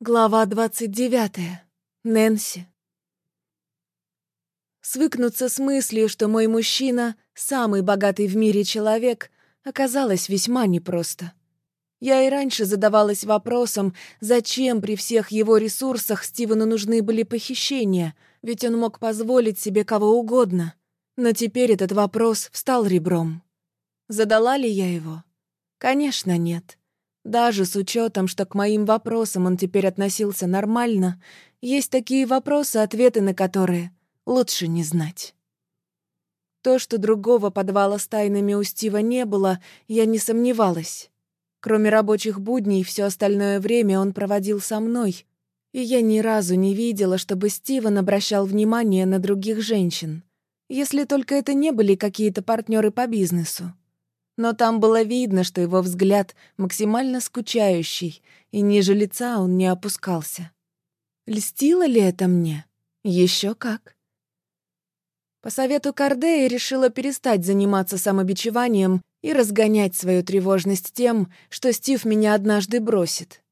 Глава двадцать девятая. Нэнси. Свыкнуться с мыслью, что мой мужчина — самый богатый в мире человек, оказалось весьма непросто. Я и раньше задавалась вопросом, зачем при всех его ресурсах Стивену нужны были похищения, ведь он мог позволить себе кого угодно. Но теперь этот вопрос встал ребром. Задала ли я его? Конечно, нет. Даже с учетом, что к моим вопросам он теперь относился нормально, есть такие вопросы, ответы на которые лучше не знать. То, что другого подвала с тайнами у Стива не было, я не сомневалась. Кроме рабочих будней, все остальное время он проводил со мной, и я ни разу не видела, чтобы Стивен обращал внимание на других женщин, если только это не были какие-то партнеры по бизнесу но там было видно, что его взгляд максимально скучающий, и ниже лица он не опускался. Льстило ли это мне? Еще как. По совету Кардея решила перестать заниматься самобичеванием и разгонять свою тревожность тем, что Стив меня однажды бросит.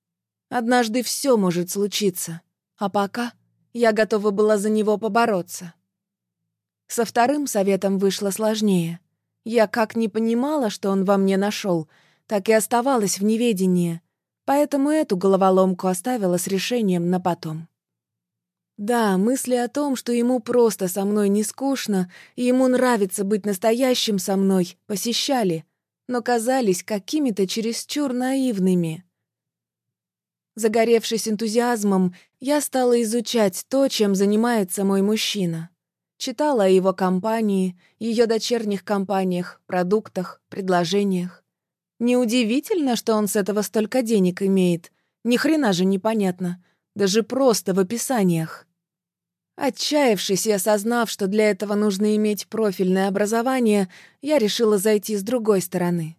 Однажды все может случиться, а пока я готова была за него побороться. Со вторым советом вышло сложнее — я как не понимала, что он во мне нашел, так и оставалась в неведении, поэтому эту головоломку оставила с решением на потом. Да, мысли о том, что ему просто со мной не скучно, и ему нравится быть настоящим со мной, посещали, но казались какими-то чересчур наивными. Загоревшись энтузиазмом, я стала изучать то, чем занимается мой мужчина. Читала о его компании, ее дочерних компаниях, продуктах, предложениях. Неудивительно, что он с этого столько денег имеет. Ни хрена же непонятно. Даже просто в описаниях. Отчаявшись и осознав, что для этого нужно иметь профильное образование, я решила зайти с другой стороны.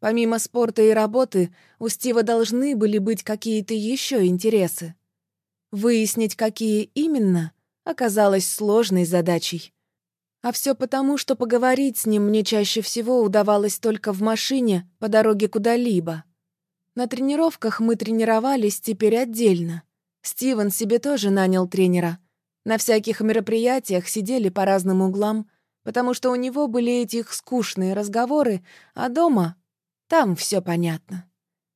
Помимо спорта и работы, у Стива должны были быть какие-то еще интересы. Выяснить, какие именно, оказалась сложной задачей. А все потому, что поговорить с ним мне чаще всего удавалось только в машине по дороге куда-либо. На тренировках мы тренировались теперь отдельно. Стивен себе тоже нанял тренера. На всяких мероприятиях сидели по разным углам, потому что у него были эти их скучные разговоры, а дома там все понятно.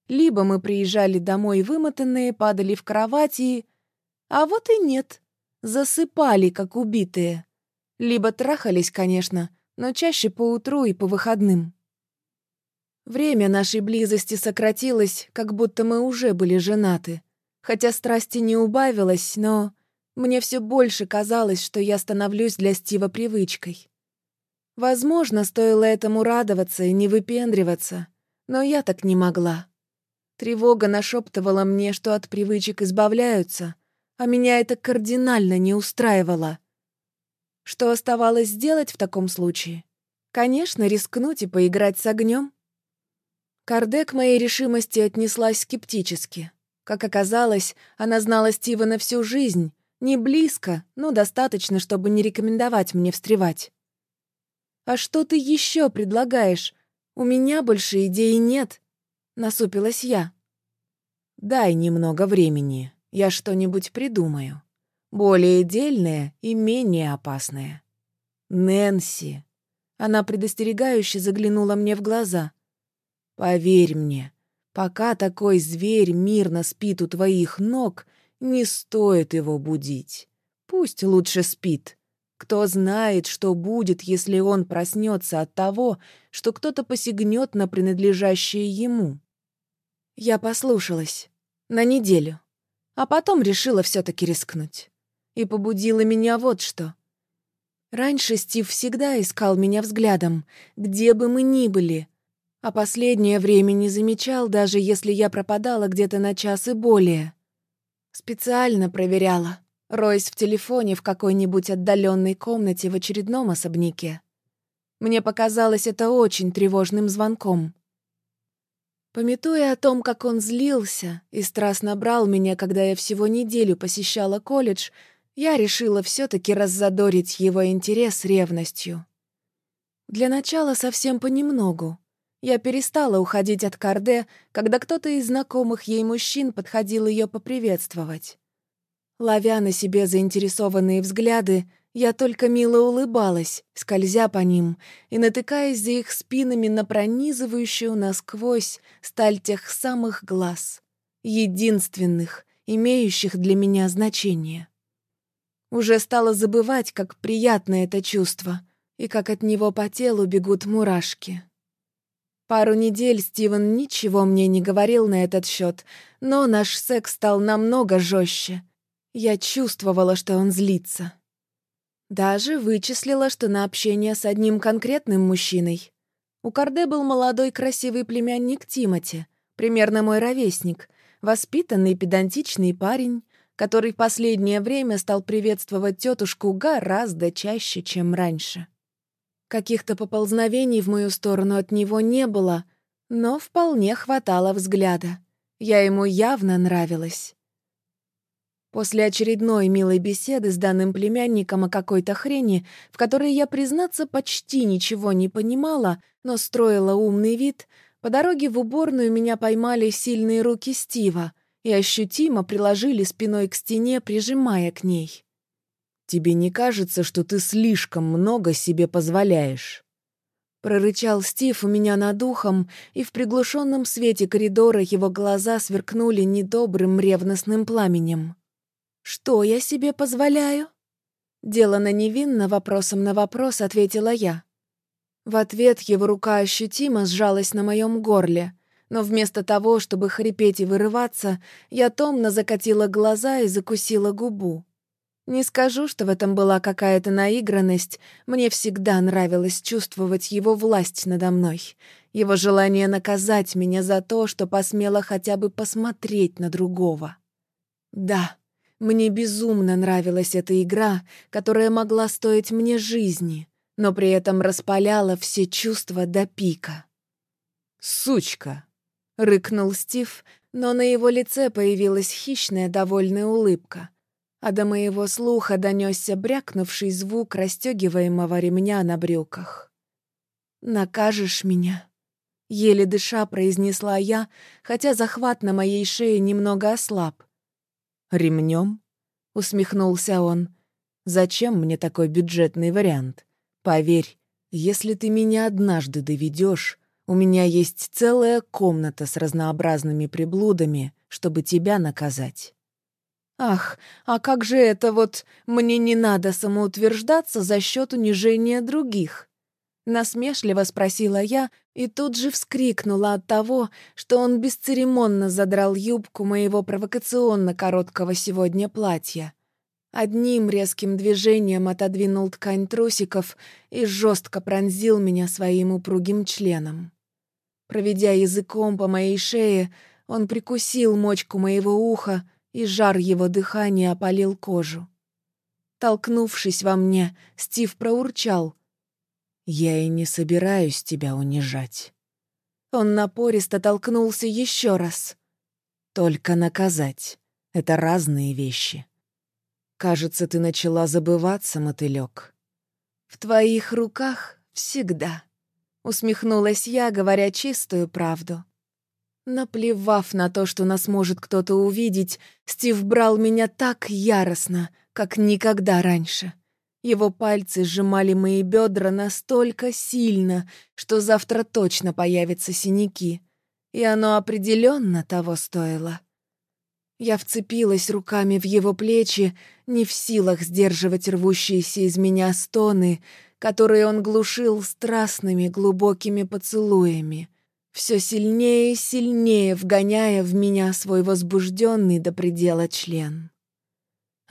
Либо мы приезжали домой вымотанные, падали в кровати, А вот и нет засыпали, как убитые. Либо трахались, конечно, но чаще по утру и по выходным. Время нашей близости сократилось, как будто мы уже были женаты. Хотя страсти не убавилось, но мне все больше казалось, что я становлюсь для Стива привычкой. Возможно, стоило этому радоваться и не выпендриваться, но я так не могла. Тревога нашептывала мне, что от привычек избавляются, а меня это кардинально не устраивало. Что оставалось сделать в таком случае? Конечно, рискнуть и поиграть с огнем. Карде к моей решимости отнеслась скептически. Как оказалось, она знала Стивена всю жизнь, не близко, но достаточно, чтобы не рекомендовать мне встревать. «А что ты еще предлагаешь? У меня больше идей нет», — насупилась я. «Дай немного времени», я что-нибудь придумаю. Более дельное и менее опасное. Нэнси. Она предостерегающе заглянула мне в глаза. Поверь мне, пока такой зверь мирно спит у твоих ног, не стоит его будить. Пусть лучше спит. Кто знает, что будет, если он проснется от того, что кто-то посягнет на принадлежащее ему. Я послушалась. На неделю а потом решила все таки рискнуть. И побудила меня вот что. Раньше Стив всегда искал меня взглядом, где бы мы ни были, а последнее время не замечал, даже если я пропадала где-то на час и более. Специально проверяла, роясь в телефоне в какой-нибудь отдаленной комнате в очередном особняке. Мне показалось это очень тревожным звонком. Пометуя о том, как он злился и страстно брал меня, когда я всего неделю посещала колледж, я решила все таки раззадорить его интерес ревностью. Для начала совсем понемногу. Я перестала уходить от Карде, когда кто-то из знакомых ей мужчин подходил ее поприветствовать. Ловя на себе заинтересованные взгляды, я только мило улыбалась, скользя по ним и натыкаясь за их спинами на пронизывающую насквозь сталь тех самых глаз, единственных, имеющих для меня значение. Уже стала забывать, как приятно это чувство и как от него по телу бегут мурашки. Пару недель Стивен ничего мне не говорил на этот счет, но наш секс стал намного жестче. Я чувствовала, что он злится. Даже вычислила, что на общение с одним конкретным мужчиной. У Карде был молодой красивый племянник Тимати, примерно мой ровесник, воспитанный педантичный парень, который в последнее время стал приветствовать тетушку гораздо чаще, чем раньше. Каких-то поползновений в мою сторону от него не было, но вполне хватало взгляда. Я ему явно нравилась. После очередной милой беседы с данным племянником о какой-то хрени, в которой я, признаться, почти ничего не понимала, но строила умный вид, по дороге в уборную меня поймали сильные руки Стива и ощутимо приложили спиной к стене, прижимая к ней. «Тебе не кажется, что ты слишком много себе позволяешь?» Прорычал Стив у меня над ухом, и в приглушенном свете коридора его глаза сверкнули недобрым ревностным пламенем. «Что я себе позволяю?» Делано невинно вопросом на вопрос ответила я. В ответ его рука ощутимо сжалась на моем горле, но вместо того, чтобы хрипеть и вырываться, я томно закатила глаза и закусила губу. Не скажу, что в этом была какая-то наигранность, мне всегда нравилось чувствовать его власть надо мной, его желание наказать меня за то, что посмела хотя бы посмотреть на другого. Да, мне безумно нравилась эта игра, которая могла стоить мне жизни, но при этом распаляла все чувства до пика. «Сучка!» — рыкнул Стив, но на его лице появилась хищная довольная улыбка, а до моего слуха донесся брякнувший звук расстегиваемого ремня на брюках. «Накажешь меня?» Еле дыша произнесла я, хотя захват на моей шее немного ослаб. «Ремнем?» — усмехнулся он. «Зачем мне такой бюджетный вариант? Поверь, если ты меня однажды доведешь, у меня есть целая комната с разнообразными приблудами, чтобы тебя наказать». «Ах, а как же это вот «мне не надо самоутверждаться за счет унижения других»?» Насмешливо спросила я и тут же вскрикнула от того, что он бесцеремонно задрал юбку моего провокационно короткого сегодня платья. Одним резким движением отодвинул ткань трусиков и жестко пронзил меня своим упругим членом. Проведя языком по моей шее, он прикусил мочку моего уха, и жар его дыхания опалил кожу. Толкнувшись во мне, Стив проурчал — я и не собираюсь тебя унижать. Он напористо толкнулся еще раз. Только наказать. Это разные вещи. Кажется, ты начала забываться, мотылек. В твоих руках всегда. Усмехнулась я, говоря чистую правду. Наплевав на то, что нас может кто-то увидеть, Стив брал меня так яростно, как никогда раньше. Его пальцы сжимали мои бедра настолько сильно, что завтра точно появятся синяки. И оно определенно того стоило. Я вцепилась руками в его плечи, не в силах сдерживать рвущиеся из меня стоны, которые он глушил страстными глубокими поцелуями, все сильнее и сильнее вгоняя в меня свой возбужденный до предела член.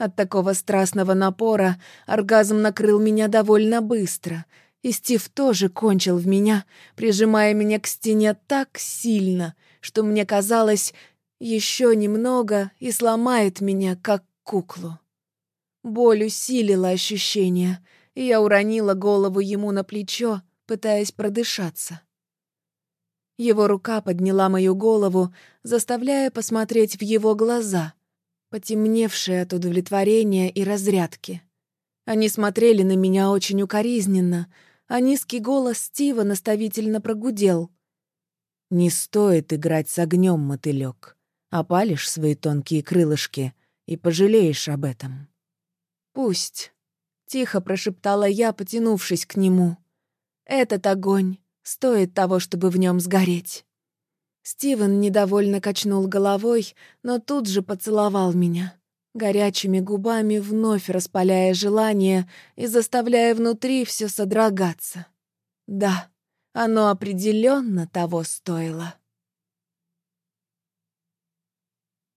От такого страстного напора оргазм накрыл меня довольно быстро, и Стив тоже кончил в меня, прижимая меня к стене так сильно, что мне казалось, еще немного и сломает меня, как куклу. Боль усилила ощущение, и я уронила голову ему на плечо, пытаясь продышаться. Его рука подняла мою голову, заставляя посмотреть в его глаза — потемневшие от удовлетворения и разрядки. Они смотрели на меня очень укоризненно, а низкий голос Стива наставительно прогудел. Не стоит играть с огнем, мотылек. Опалишь свои тонкие крылышки и пожалеешь об этом. «Пусть», — тихо прошептала я, потянувшись к нему. «Этот огонь стоит того, чтобы в нем сгореть». Стивен недовольно качнул головой, но тут же поцеловал меня, горячими губами вновь распаляя желание и заставляя внутри все содрогаться. Да, оно определенно того стоило.